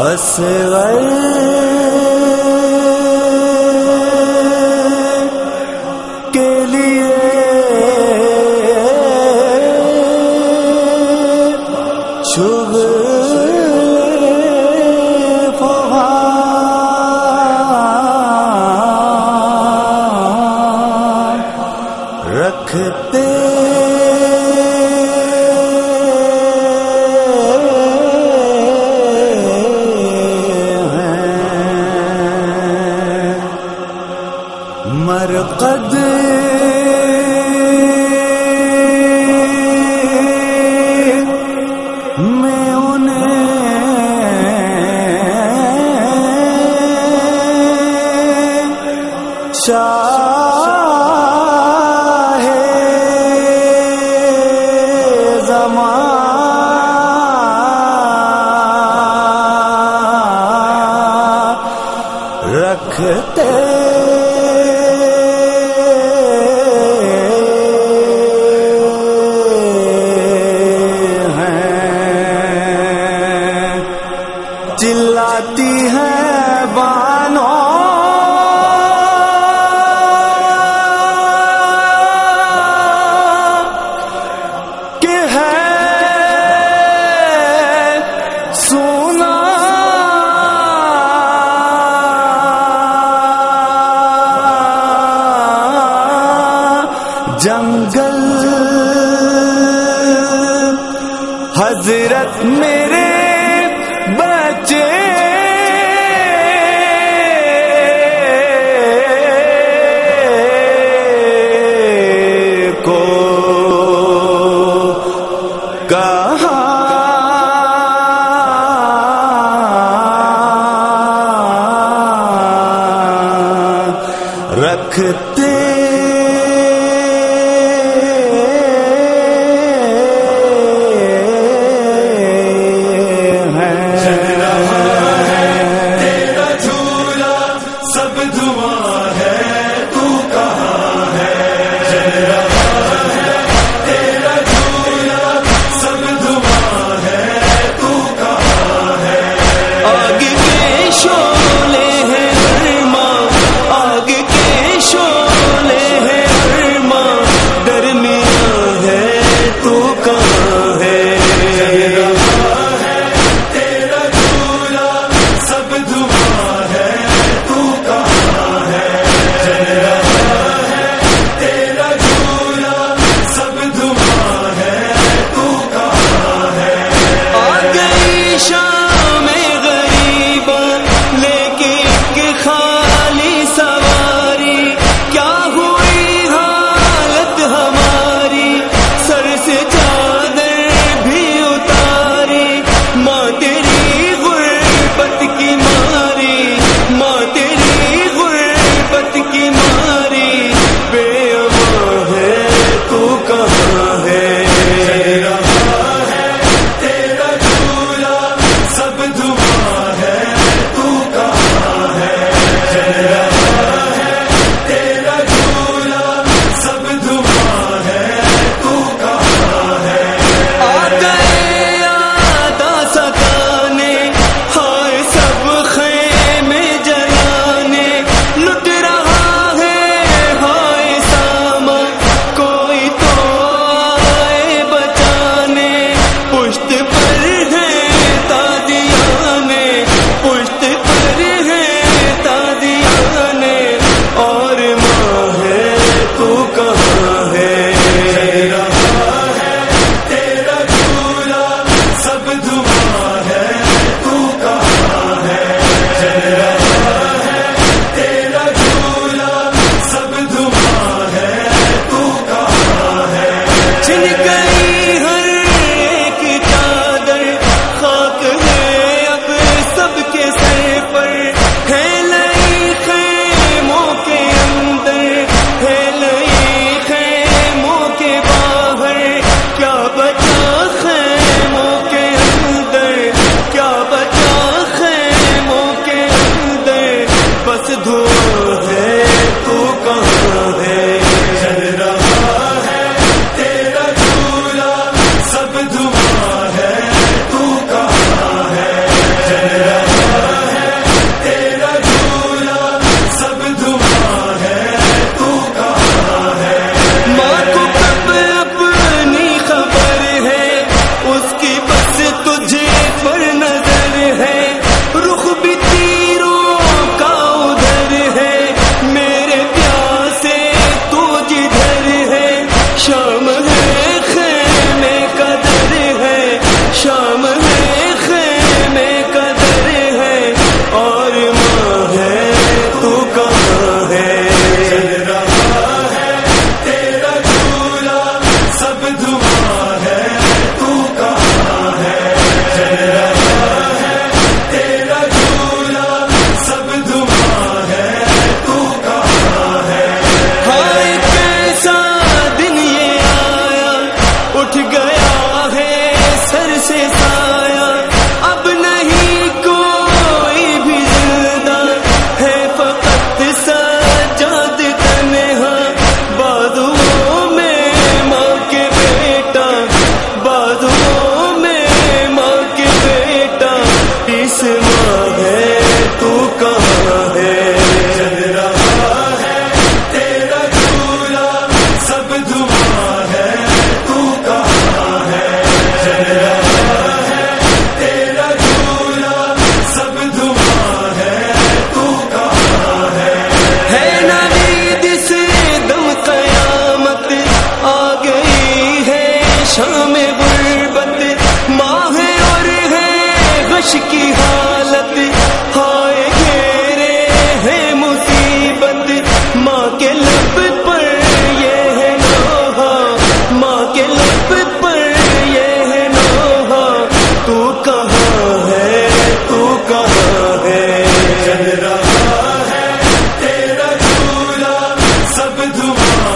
اصغر کے لیے شب میں انہیں رکھتے چلاتی ہے بانو۔ ہے سونا۔ جنگل حضرت میرے کہا رکھ بچ نکل تمہارا